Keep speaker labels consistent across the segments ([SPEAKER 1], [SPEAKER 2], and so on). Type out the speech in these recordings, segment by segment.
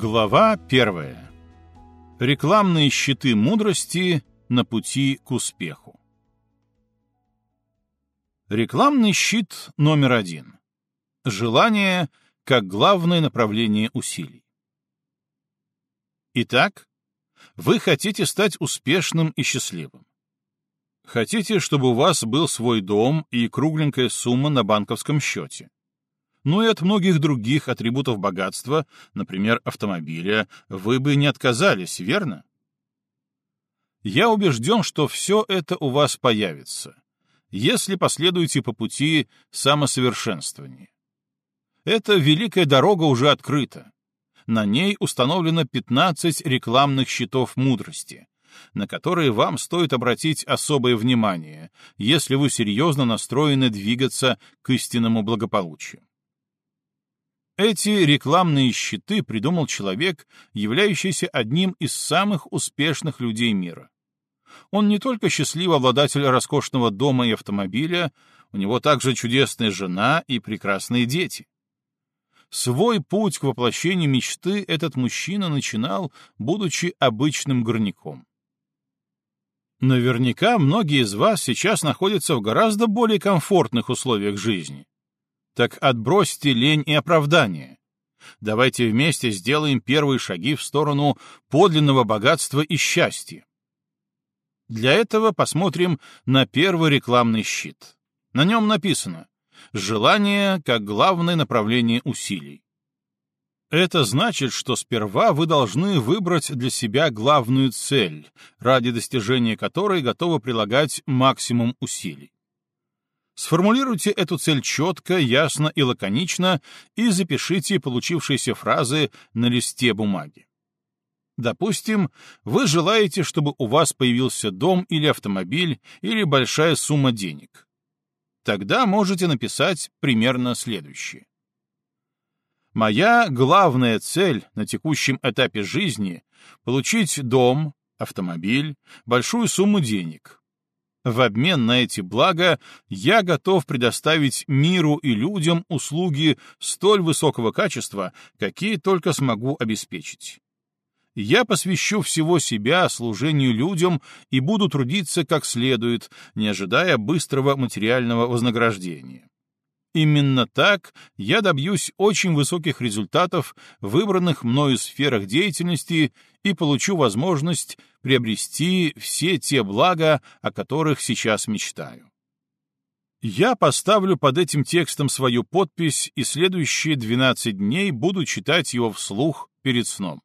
[SPEAKER 1] Глава первая. Рекламные щиты мудрости на пути к успеху. Рекламный щит номер один. Желание как главное направление усилий. Итак, вы хотите стать успешным и счастливым. Хотите, чтобы у вас был свой дом и кругленькая сумма на банковском счете но и от многих других атрибутов богатства, например, автомобиля, вы бы не отказались, верно? Я убежден, что все это у вас появится, если последуете по пути самосовершенствования. Эта великая дорога уже открыта. На ней установлено 15 рекламных щитов мудрости, на которые вам стоит обратить особое внимание, если вы серьезно настроены двигаться к истинному благополучию. Эти рекламные щиты придумал человек, являющийся одним из самых успешных людей мира. Он не только счастливый обладатель роскошного дома и автомобиля, у него также чудесная жена и прекрасные дети. Свой путь к воплощению мечты этот мужчина начинал, будучи обычным горняком. Наверняка многие из вас сейчас находятся в гораздо более комфортных условиях жизни. Так отбросьте лень и оправдание. Давайте вместе сделаем первые шаги в сторону подлинного богатства и счастья. Для этого посмотрим на первый рекламный щит. На нем написано «Желание как главное направление усилий». Это значит, что сперва вы должны выбрать для себя главную цель, ради достижения которой готовы прилагать максимум усилий. Сформулируйте эту цель четко, ясно и лаконично и запишите получившиеся фразы на листе бумаги. Допустим, вы желаете, чтобы у вас появился дом или автомобиль или большая сумма денег. Тогда можете написать примерно следующее. Моя главная цель на текущем этапе жизни — получить дом, автомобиль, большую сумму денег, в обмен на эти блага я готов предоставить миру и людям услуги столь высокого качества, какие только смогу обеспечить. Я посвящу всего себя служению людям и буду трудиться как следует, не ожидая быстрого материального вознаграждения. Именно так я добьюсь очень высоких результатов в выбранных мною сферах деятельности и получу возможность приобрести все те блага, о которых сейчас мечтаю. Я поставлю под этим текстом свою подпись и следующие 12 дней буду читать его вслух перед сном.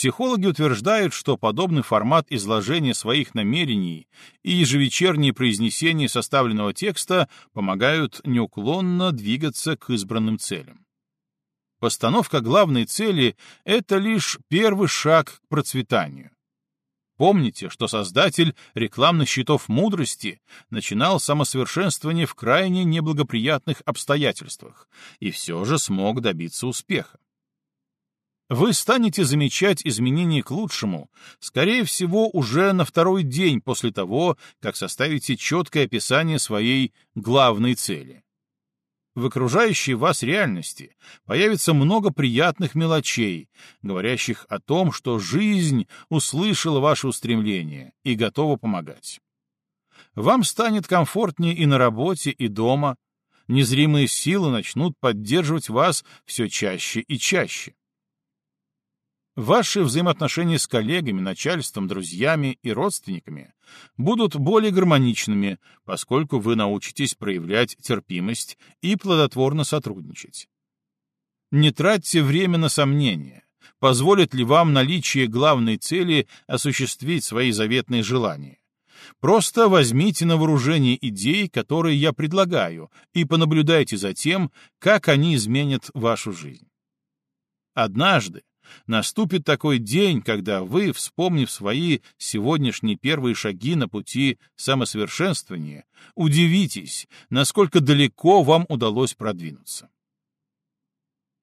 [SPEAKER 1] Психологи утверждают, что подобный формат изложения своих намерений и ежевечернее произнесение составленного текста помогают неуклонно двигаться к избранным целям. Постановка главной цели — это лишь первый шаг к процветанию. Помните, что создатель рекламных щитов мудрости начинал самосовершенствование в крайне неблагоприятных обстоятельствах и все же смог добиться успеха. Вы станете замечать изменения к лучшему, скорее всего, уже на второй день после того, как составите четкое описание своей главной цели. В окружающей вас реальности появится много приятных мелочей, говорящих о том, что жизнь услышала ваше устремление и готова помогать. Вам станет комфортнее и на работе, и дома. Незримые силы начнут поддерживать вас все чаще и чаще. Ваши взаимоотношения с коллегами, начальством, друзьями и родственниками будут более гармоничными, поскольку вы научитесь проявлять терпимость и плодотворно сотрудничать. Не тратьте время на сомнения. Позволит ли вам наличие главной цели осуществить свои заветные желания? Просто возьмите на вооружение идеи, которые я предлагаю, и понаблюдайте за тем, как они изменят вашу жизнь. Однажды, Наступит такой день, когда вы, вспомнив свои сегодняшние первые шаги на пути самосовершенствования, удивитесь, насколько далеко вам удалось продвинуться.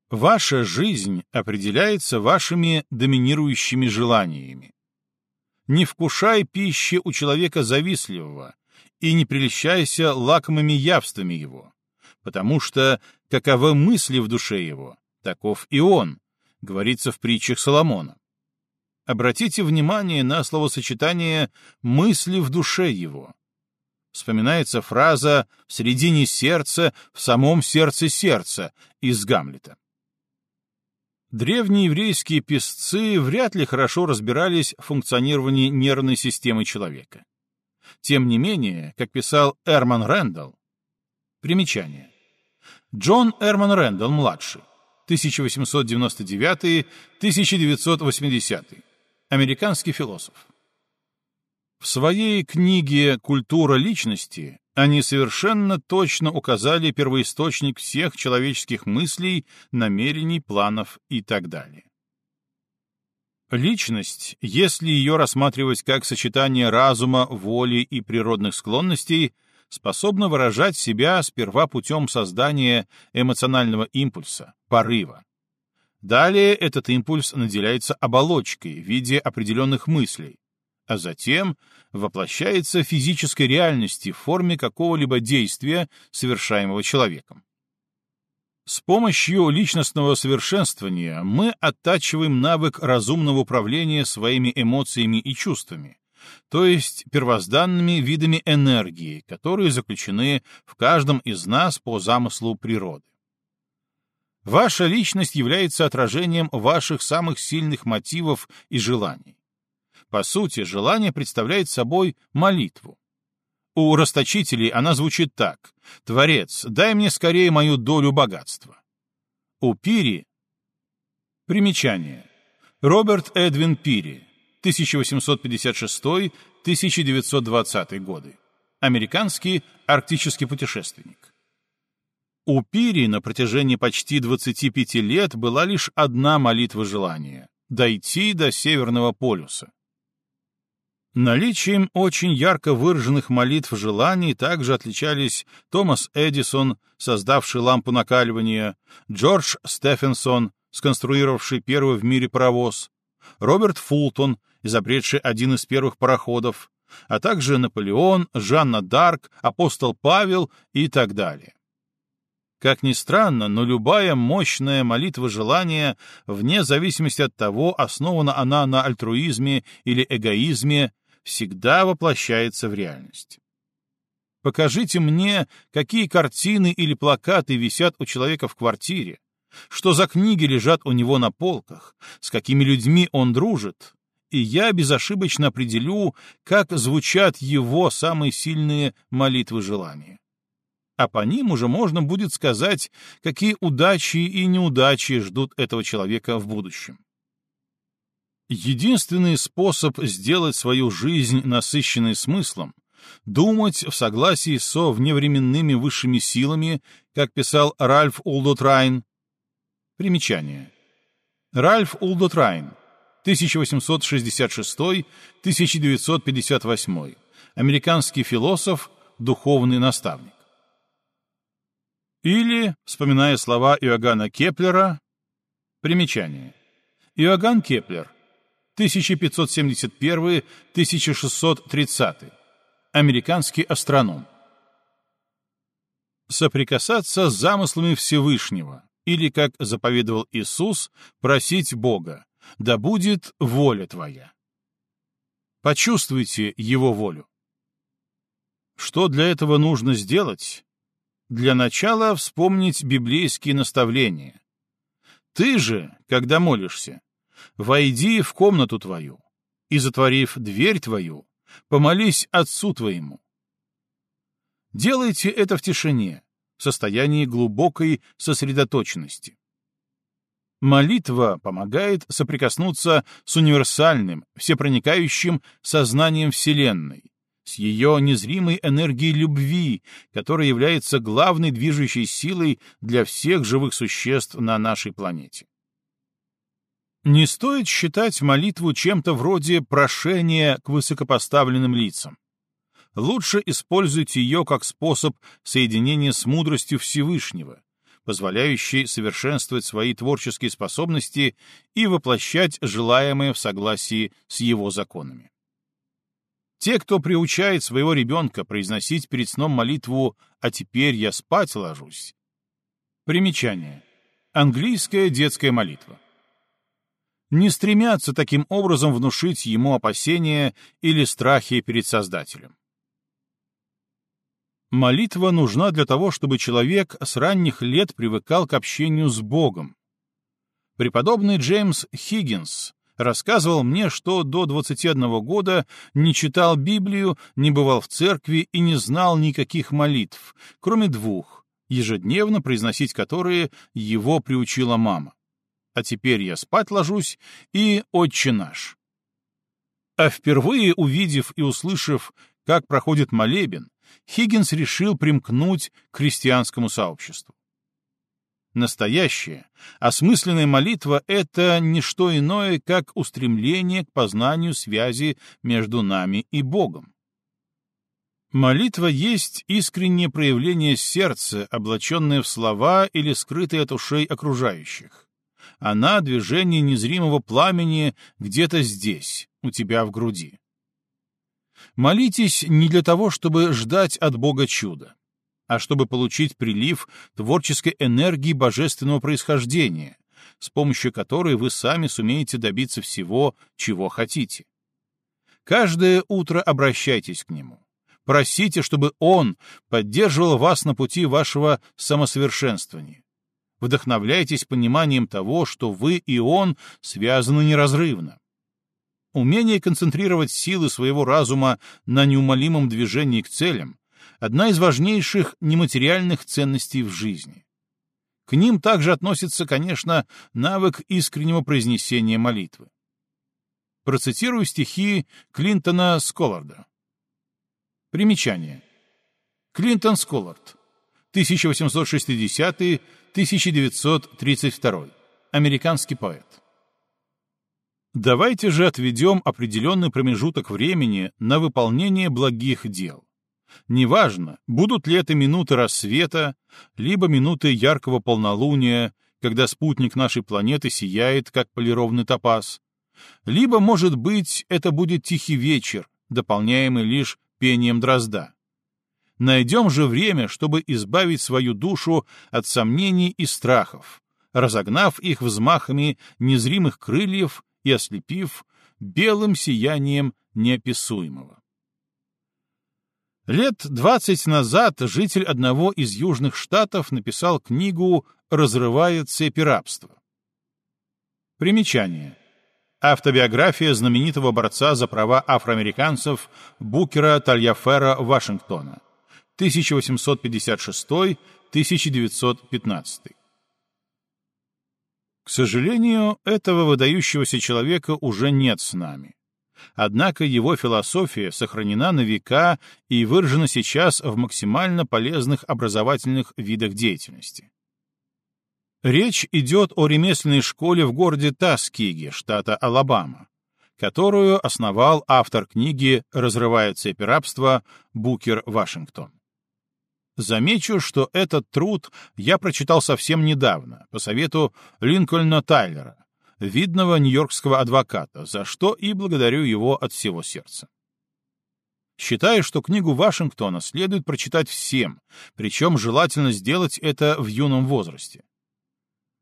[SPEAKER 1] Ваша жизнь определяется вашими доминирующими желаниями. Не вкушай пищи у человека завистливого и не прельщайся лакомыми явствами его, потому что каковы мысли в душе его, таков и он, говорится в притчах Соломона. Обратите внимание на словосочетание «мысли в душе его». Вспоминается фраза «в середине сердца, в самом сердце сердца» из Гамлета. Древние еврейские писцы вряд ли хорошо разбирались в функционировании нервной системы человека. Тем не менее, как писал Эрман Рэндалл, примечание. Джон Эрман Рэндалл младший, 1899-1980, американский философ. В своей книге «Культура личности» они совершенно точно указали первоисточник всех человеческих мыслей, намерений, планов и так далее. Личность, если ее рассматривать как сочетание разума, воли и природных склонностей, способна выражать себя сперва путем создания эмоционального импульса, порыва. Далее этот импульс наделяется оболочкой в виде определенных мыслей, а затем воплощается в физической реальности в форме какого-либо действия, совершаемого человеком. С помощью личностного совершенствования мы оттачиваем навык разумного управления своими эмоциями и чувствами, то есть первозданными видами энергии, которые заключены в каждом из нас по замыслу природы. Ваша личность является отражением ваших самых сильных мотивов и желаний. По сути, желание представляет собой молитву. У расточителей она звучит так. «Творец, дай мне скорее мою долю богатства». У Пири... Примечание. Роберт Эдвин Пири, 1856-1920 годы. Американский арктический путешественник. У Пири на протяжении почти 25 лет была лишь одна молитва желания — дойти до Северного полюса. Наличием очень ярко выраженных молитв желаний также отличались Томас Эдисон, создавший лампу накаливания, Джордж Стефенсон, сконструировавший первый в мире паровоз, Роберт Фултон, изобретший один из первых пароходов, а также Наполеон, Жанна Дарк, апостол Павел и так далее. Как ни странно, но любая мощная молитва желания, вне зависимости от того, основана она на альтруизме или эгоизме, всегда воплощается в реальность. Покажите мне, какие картины или плакаты висят у человека в квартире, что за книги лежат у него на полках, с какими людьми он дружит, и я безошибочно определю, как звучат его самые сильные молитвы желания. А по ним уже можно будет сказать, какие удачи и неудачи ждут этого человека в будущем. Единственный способ сделать свою жизнь насыщенной смыслом — думать в согласии со вневременными высшими силами, как писал Ральф Улдотрайн. Примечание. Ральф Улдотрайн, 1866-1958, американский философ, духовный наставник. Или, вспоминая слова Иоганна Кеплера, примечание. Иоганн Кеплер, 1571-1630. Американский астроном. Соприкасаться с замыслами Всевышнего, или, как заповедовал Иисус, просить Бога, да будет воля твоя. Почувствуйте Его волю. Что для этого нужно сделать? Для начала вспомнить библейские наставления. Ты же, когда молишься, войди в комнату твою, и, затворив дверь твою, помолись Отцу твоему. Делайте это в тишине, в состоянии глубокой сосредоточенности. Молитва помогает соприкоснуться с универсальным, всепроникающим сознанием Вселенной, с ее незримой энергией любви, которая является главной движущей силой для всех живых существ на нашей планете. Не стоит считать молитву чем-то вроде прошения к высокопоставленным лицам. Лучше используйте ее как способ соединения с мудростью Всевышнего, позволяющий совершенствовать свои творческие способности и воплощать желаемое в согласии с его законами. Те, кто приучает своего ребенка произносить перед сном молитву «А теперь я спать ложусь». Примечание. Английская детская молитва. не стремятся таким образом внушить ему опасения или страхи перед Создателем. Молитва нужна для того, чтобы человек с ранних лет привыкал к общению с Богом. Преподобный Джеймс Хиггинс рассказывал мне, что до 21 года не читал Библию, не бывал в церкви и не знал никаких молитв, кроме двух, ежедневно произносить которые его приучила мама. А теперь я спать ложусь и «Отче наш». А впервые увидев и услышав, как проходит молебен, Хиггинс решил примкнуть к христианскому сообществу. Настоящая, осмысленная молитва — это не что иное, как устремление к познанию связи между нами и Богом. Молитва есть искреннее проявление сердца, облаченное в слова или скрытое от ушей окружающих. Она — движение незримого пламени где-то здесь, у тебя в груди. Молитесь не для того, чтобы ждать от Бога чуда а чтобы получить прилив творческой энергии божественного происхождения, с помощью которой вы сами сумеете добиться всего, чего хотите. Каждое утро обращайтесь к Нему. Просите, чтобы Он поддерживал вас на пути вашего самосовершенствования. Вдохновляйтесь пониманием того, что вы и Он связаны неразрывно. Умение концентрировать силы своего разума на неумолимом движении к целям одна из важнейших нематериальных ценностей в жизни. К ним также относится, конечно, навык искреннего произнесения молитвы. Процитирую стихи Клинтона Сколларда. Примечание. Клинтон Сколлард, 1860-1932, американский поэт. Давайте же отведем определенный промежуток времени на выполнение благих дел. Неважно, будут ли это минуты рассвета, либо минуты яркого полнолуния, когда спутник нашей планеты сияет, как полированный топаз, либо, может быть, это будет тихий вечер, дополняемый лишь пением дрозда. Найдем же время, чтобы избавить свою душу от сомнений и страхов, разогнав их взмахами незримых крыльев и ослепив белым сиянием неописуемого. Лет двадцать назад житель одного из южных штатов написал книгу «Разрывая цепи рабства». Примечание. Автобиография знаменитого борца за права афроамериканцев Букера Тальяфера Вашингтона, 1856-1915. К сожалению, этого выдающегося человека уже нет с нами. Однако его философия сохранена на века и выражена сейчас в максимально полезных образовательных видах деятельности. Речь идет о ремесленной школе в городе Таскиге, штата Алабама, которую основал автор книги «Разрывая цепи рабства» Букер Вашингтон. Замечу, что этот труд я прочитал совсем недавно, по совету Линкольна Тайлера, видного нью-йоркского адвоката, за что и благодарю его от всего сердца. Считаю, что книгу Вашингтона следует прочитать всем, причем желательно сделать это в юном возрасте.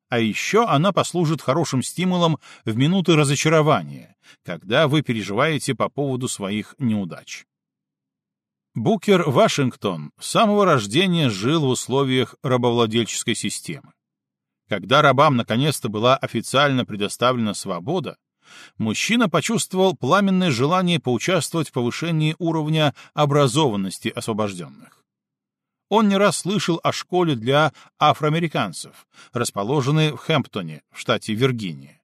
[SPEAKER 1] А еще она послужит хорошим стимулом в минуты разочарования, когда вы переживаете по поводу своих неудач. Букер Вашингтон с самого рождения жил в условиях рабовладельческой системы. Когда рабам наконец-то была официально предоставлена свобода, мужчина почувствовал пламенное желание поучаствовать в повышении уровня образованности освобожденных. Он не раз слышал о школе для афроамериканцев, расположенной в Хэмптоне, в штате Виргиния.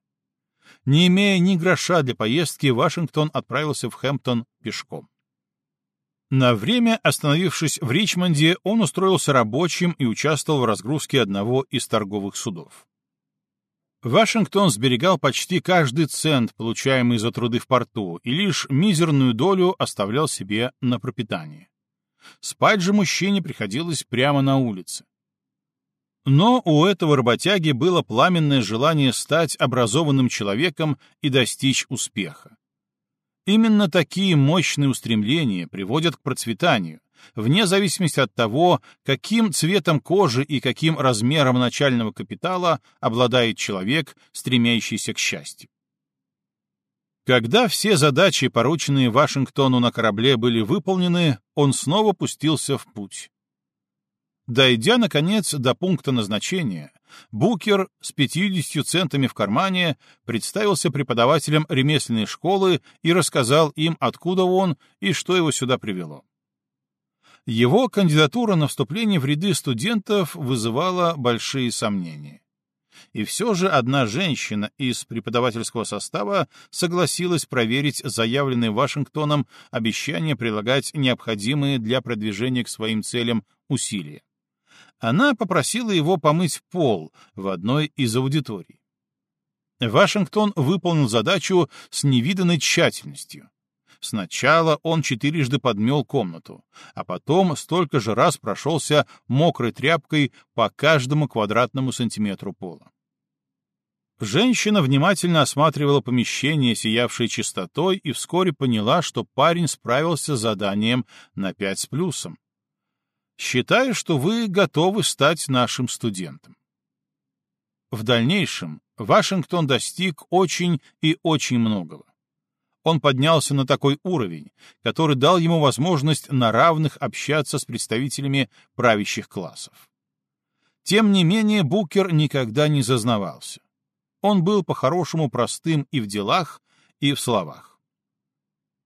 [SPEAKER 1] Не имея ни гроша для поездки, Вашингтон отправился в Хэмптон пешком. На время, остановившись в Ричмонде, он устроился рабочим и участвовал в разгрузке одного из торговых судов. Вашингтон сберегал почти каждый цент, получаемый за труды в порту, и лишь мизерную долю оставлял себе на пропитание. Спать же мужчине приходилось прямо на улице. Но у этого работяги было пламенное желание стать образованным человеком и достичь успеха. Именно такие мощные устремления приводят к процветанию, вне зависимости от того, каким цветом кожи и каким размером начального капитала обладает человек, стремящийся к счастью. Когда все задачи, порученные Вашингтону на корабле, были выполнены, он снова пустился в путь. Дойдя, наконец, до пункта назначения, Букер с 50 центами в кармане представился преподавателям ремесленной школы и рассказал им, откуда он и что его сюда привело. Его кандидатура на вступление в ряды студентов вызывала большие сомнения. И все же одна женщина из преподавательского состава согласилась проверить заявленные Вашингтоном обещания прилагать необходимые для продвижения к своим целям усилия. Она попросила его помыть пол в одной из аудиторий. Вашингтон выполнил задачу с невиданной тщательностью. Сначала он четырежды подмел комнату, а потом столько же раз прошелся мокрой тряпкой по каждому квадратному сантиметру пола. Женщина внимательно осматривала помещение, сиявшее чистотой, и вскоре поняла, что парень справился с заданием на пять с плюсом. «Считаю, что вы готовы стать нашим студентом». В дальнейшем Вашингтон достиг очень и очень многого он поднялся на такой уровень, который дал ему возможность на равных общаться с представителями правящих классов. Тем не менее, Букер никогда не зазнавался. Он был по-хорошему простым и в делах, и в словах.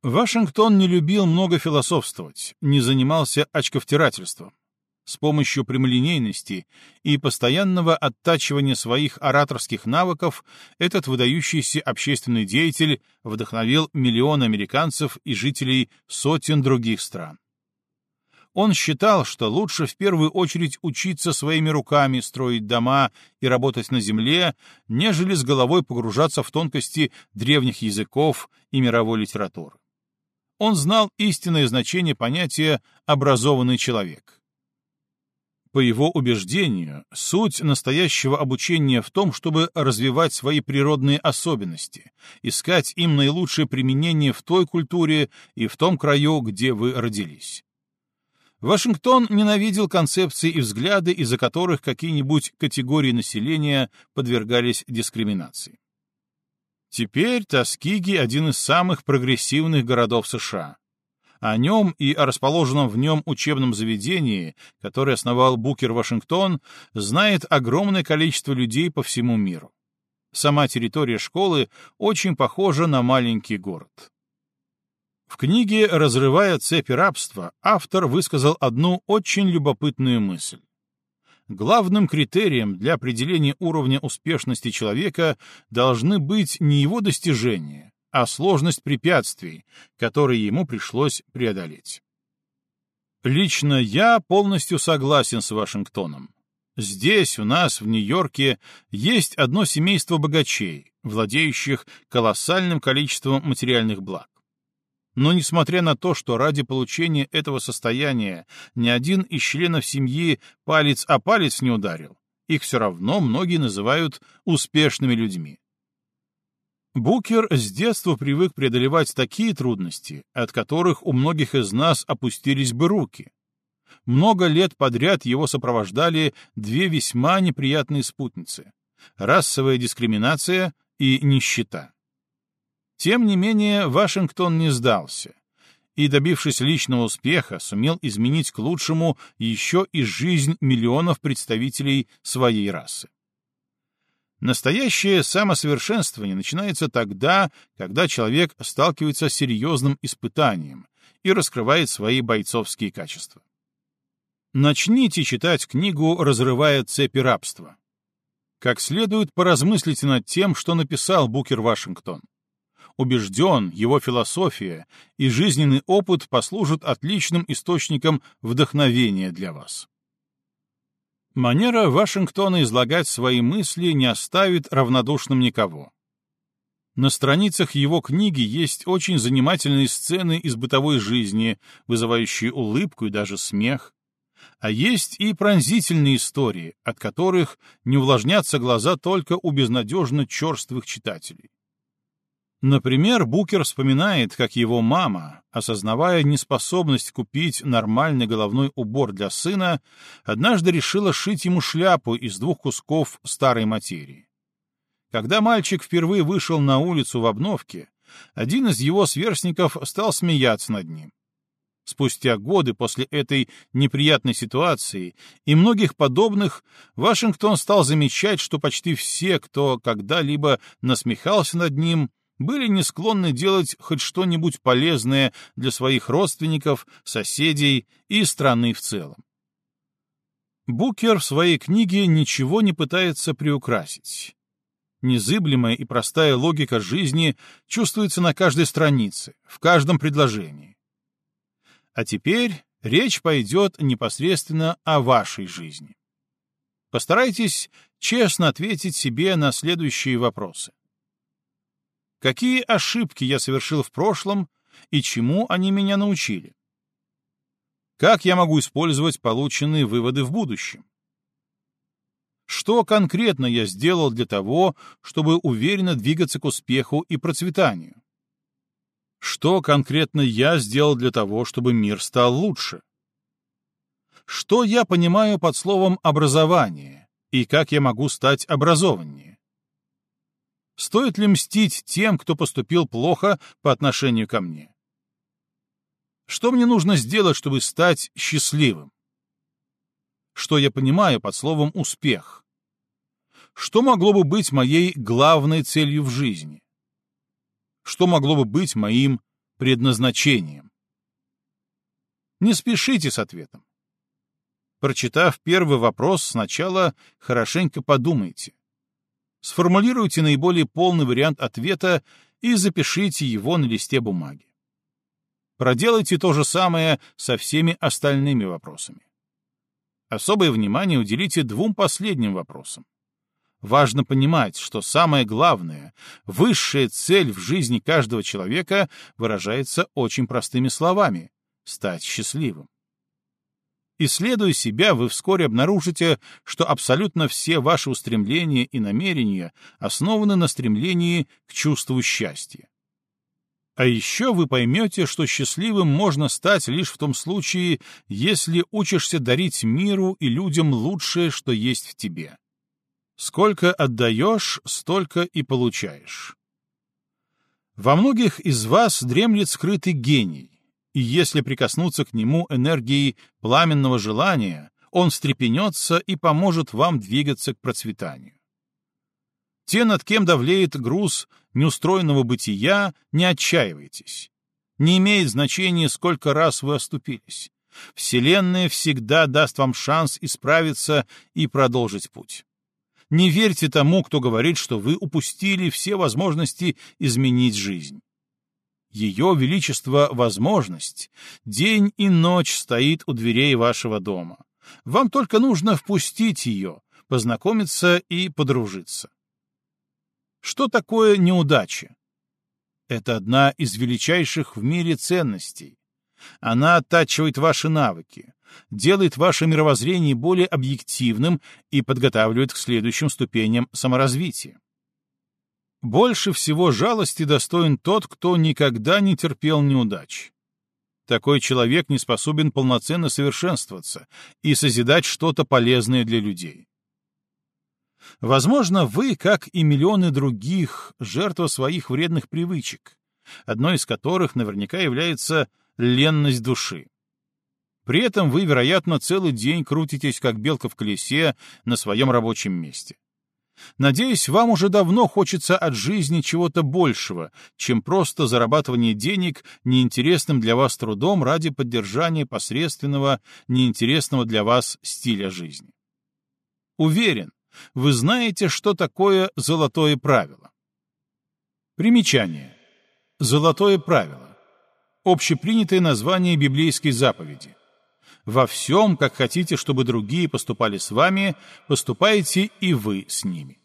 [SPEAKER 1] Вашингтон не любил много философствовать, не занимался очковтирательством с помощью прямолинейности и постоянного оттачивания своих ораторских навыков этот выдающийся общественный деятель вдохновил миллионы американцев и жителей сотен других стран. Он считал, что лучше в первую очередь учиться своими руками строить дома и работать на земле, нежели с головой погружаться в тонкости древних языков и мировой литературы. Он знал истинное значение понятия «образованный человек». По его убеждению, суть настоящего обучения в том, чтобы развивать свои природные особенности, искать им наилучшее применение в той культуре и в том краю, где вы родились. Вашингтон ненавидел концепции и взгляды, из-за которых какие-нибудь категории населения подвергались дискриминации. Теперь Тоскиги — один из самых прогрессивных городов США. О нем и о расположенном в нем учебном заведении, которое основал Букер Вашингтон, знает огромное количество людей по всему миру. Сама территория школы очень похожа на маленький город. В книге «Разрывая цепи рабства» автор высказал одну очень любопытную мысль. Главным критерием для определения уровня успешности человека должны быть не его достижения, а сложность препятствий, которые ему пришлось преодолеть. Лично я полностью согласен с Вашингтоном. Здесь, у нас, в Нью-Йорке, есть одно семейство богачей, владеющих колоссальным количеством материальных благ. Но несмотря на то, что ради получения этого состояния ни один из членов семьи палец о палец не ударил, их все равно многие называют успешными людьми. Букер с детства привык преодолевать такие трудности, от которых у многих из нас опустились бы руки. Много лет подряд его сопровождали две весьма неприятные спутницы — расовая дискриминация и нищета. Тем не менее, Вашингтон не сдался и, добившись личного успеха, сумел изменить к лучшему еще и жизнь миллионов представителей своей расы. Настоящее самосовершенствование начинается тогда, когда человек сталкивается с серьезным испытанием и раскрывает свои бойцовские качества. Начните читать книгу «Разрывая цепи рабства». Как следует поразмыслите над тем, что написал Букер Вашингтон. Убежден, его философия и жизненный опыт послужат отличным источником вдохновения для вас. Манера Вашингтона излагать свои мысли не оставит равнодушным никого. На страницах его книги есть очень занимательные сцены из бытовой жизни, вызывающие улыбку и даже смех. А есть и пронзительные истории, от которых не увлажнятся глаза только у безнадежно черствых читателей. Например, Букер вспоминает, как его мама, осознавая неспособность купить нормальный головной убор для сына, однажды решила шить ему шляпу из двух кусков старой материи. Когда мальчик впервые вышел на улицу в обновке, один из его сверстников стал смеяться над ним. Спустя годы после этой неприятной ситуации и многих подобных, Вашингтон стал замечать, что почти все, кто когда-либо насмехался над ним, были не склонны делать хоть что-нибудь полезное для своих родственников, соседей и страны в целом. Букер в своей книге ничего не пытается приукрасить. Незыблемая и простая логика жизни чувствуется на каждой странице, в каждом предложении. А теперь речь пойдет непосредственно о вашей жизни. Постарайтесь честно ответить себе на следующие вопросы. Какие ошибки я совершил в прошлом и чему они меня научили? Как я могу использовать полученные выводы в будущем? Что конкретно я сделал для того, чтобы уверенно двигаться к успеху и процветанию? Что конкретно я сделал для того, чтобы мир стал лучше? Что я понимаю под словом «образование» и как я могу стать образованнее? Стоит ли мстить тем, кто поступил плохо по отношению ко мне? Что мне нужно сделать, чтобы стать счастливым? Что я понимаю под словом «успех»? Что могло бы быть моей главной целью в жизни? Что могло бы быть моим предназначением? Не спешите с ответом. Прочитав первый вопрос, сначала хорошенько подумайте. Сформулируйте наиболее полный вариант ответа и запишите его на листе бумаги. Проделайте то же самое со всеми остальными вопросами. Особое внимание уделите двум последним вопросам. Важно понимать, что самое главное, высшая цель в жизни каждого человека выражается очень простыми словами — стать счастливым. Исследуя себя, вы вскоре обнаружите, что абсолютно все ваши устремления и намерения основаны на стремлении к чувству счастья. А еще вы поймете, что счастливым можно стать лишь в том случае, если учишься дарить миру и людям лучшее, что есть в тебе. Сколько отдаешь, столько и получаешь. Во многих из вас дремлет скрытый гений, и если прикоснуться к нему энергией пламенного желания, он встрепенется и поможет вам двигаться к процветанию. Те, над кем давлеет груз неустроенного бытия, не отчаивайтесь. Не имеет значения, сколько раз вы оступились. Вселенная всегда даст вам шанс исправиться и продолжить путь. Не верьте тому, кто говорит, что вы упустили все возможности изменить жизнь. Ее величество — возможность. День и ночь стоит у дверей вашего дома. Вам только нужно впустить ее, познакомиться и подружиться. Что такое неудача? Это одна из величайших в мире ценностей. Она оттачивает ваши навыки, делает ваше мировоззрение более объективным и подготавливает к следующим ступеням саморазвития. Больше всего жалости достоин тот, кто никогда не терпел неудач. Такой человек не способен полноценно совершенствоваться и созидать что-то полезное для людей. Возможно, вы, как и миллионы других, жертва своих вредных привычек, одной из которых наверняка является ленность души. При этом вы, вероятно, целый день крутитесь, как белка в колесе, на своем рабочем месте. Надеюсь, вам уже давно хочется от жизни чего-то большего, чем просто зарабатывание денег неинтересным для вас трудом ради поддержания посредственного, неинтересного для вас стиля жизни. Уверен, вы знаете, что такое золотое правило. Примечание. Золотое правило. Общепринятое название библейской заповеди. Во всем, как хотите, чтобы другие поступали с вами, поступайте и вы с ними.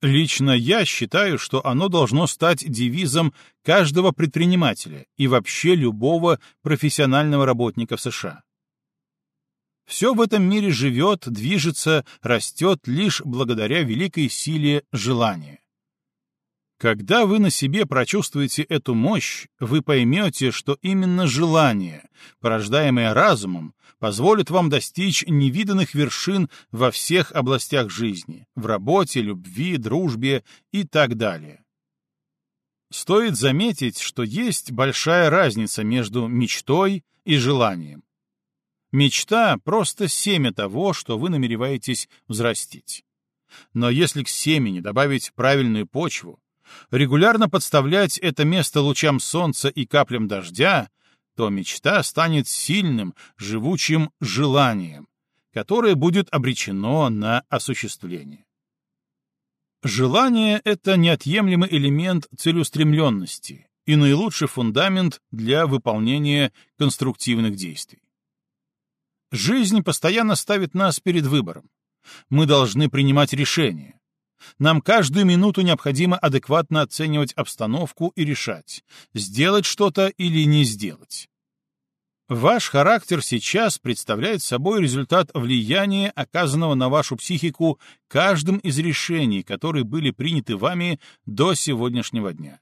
[SPEAKER 1] Лично я считаю, что оно должно стать девизом каждого предпринимателя и вообще любого профессионального работника в США. Все в этом мире живет, движется, растет лишь благодаря великой силе желания. Когда вы на себе прочувствуете эту мощь, вы поймете, что именно желание, порождаемое разумом, позволит вам достичь невиданных вершин во всех областях жизни, в работе, любви, дружбе и так далее. Стоит заметить, что есть большая разница между мечтой и желанием. Мечта — просто семя того, что вы намереваетесь взрастить. Но если к семени добавить правильную почву, регулярно подставлять это место лучам солнца и каплям дождя, то мечта станет сильным, живучим желанием, которое будет обречено на осуществление. Желание — это неотъемлемый элемент целеустремленности и наилучший фундамент для выполнения конструктивных действий. Жизнь постоянно ставит нас перед выбором. Мы должны принимать решения. Нам каждую минуту необходимо адекватно оценивать обстановку и решать, сделать что-то или не сделать. Ваш характер сейчас представляет собой результат влияния, оказанного на вашу психику каждым из решений, которые были приняты вами до сегодняшнего дня.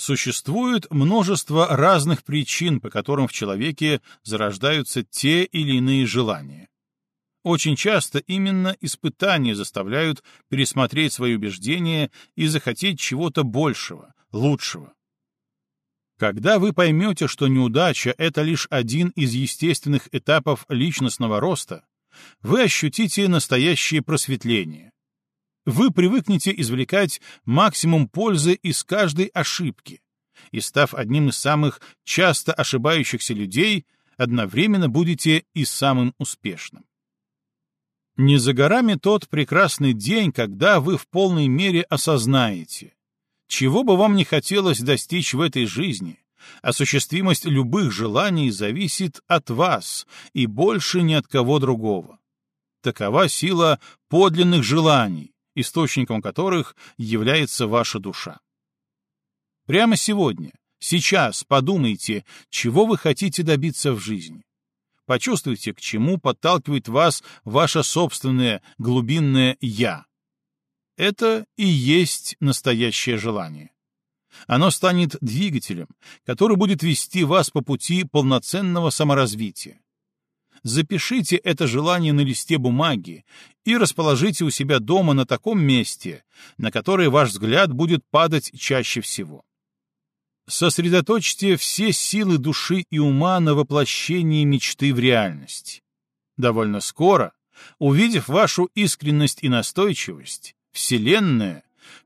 [SPEAKER 1] Существует множество разных причин, по которым в человеке зарождаются те или иные желания. Очень часто именно испытания заставляют пересмотреть свои убеждения и захотеть чего-то большего, лучшего. Когда вы поймете, что неудача — это лишь один из естественных этапов личностного роста, вы ощутите настоящее просветление. Вы привыкнете извлекать максимум пользы из каждой ошибки, и, став одним из самых часто ошибающихся людей, одновременно будете и самым успешным. Не за горами тот прекрасный день, когда вы в полной мере осознаете, чего бы вам не хотелось достичь в этой жизни, осуществимость любых желаний зависит от вас и больше ни от кого другого. Такова сила подлинных желаний, источником которых является ваша душа. Прямо сегодня, сейчас подумайте, чего вы хотите добиться в жизни. Почувствуйте, к чему подталкивает вас ваше собственное глубинное «я», это и есть настоящее желание. Оно станет двигателем, который будет вести вас по пути полноценного саморазвития. Запишите это желание на листе бумаги и расположите у себя дома на таком месте, на которое ваш взгляд будет падать чаще всего. Сосредоточьте все силы души и ума на воплощении мечты в реальность. Довольно скоро, увидев вашу искренность и настойчивость, Вселенная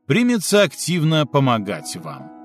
[SPEAKER 1] примется активно помогать вам.